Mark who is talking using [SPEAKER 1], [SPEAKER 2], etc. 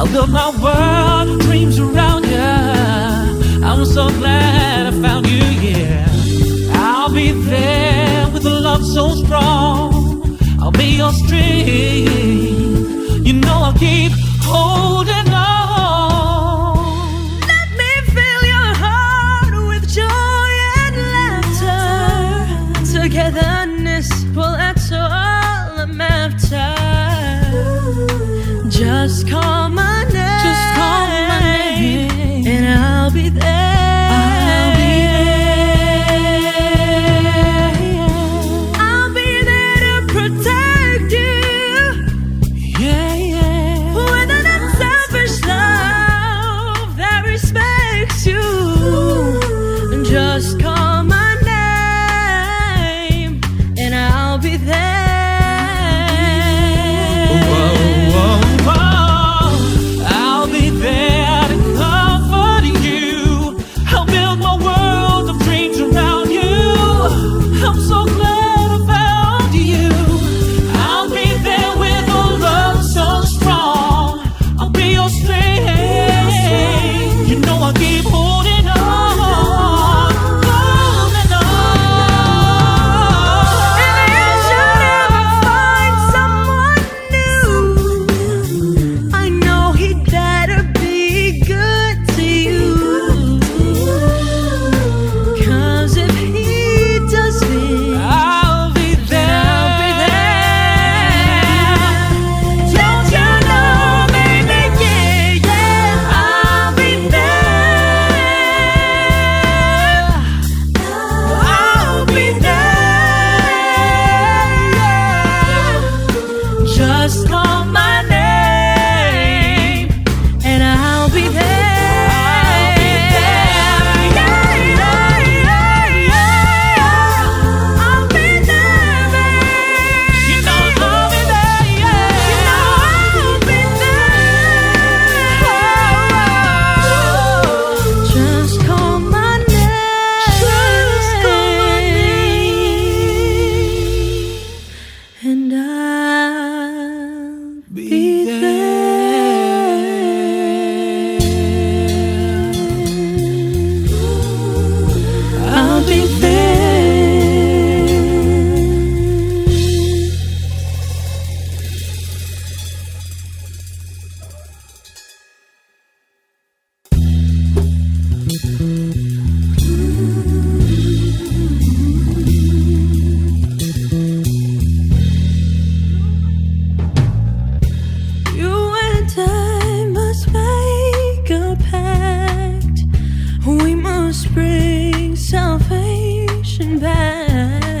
[SPEAKER 1] I'll build my world of dreams around you. I'm so glad I found you, yeah. I'll be there with a love so strong. I'll be your strength. You know I'll keep holding on.
[SPEAKER 2] Let me fill your heart with joy and laughter. Togetherness, well, that's all I'm after. Just call my name.
[SPEAKER 1] Just call my name.
[SPEAKER 2] And I'll be there.
[SPEAKER 1] I'll be there.
[SPEAKER 2] I'll be there to protect you.
[SPEAKER 1] Yeah, yeah.
[SPEAKER 2] With an unselfish love that respects you. Just call my name and I'll be there.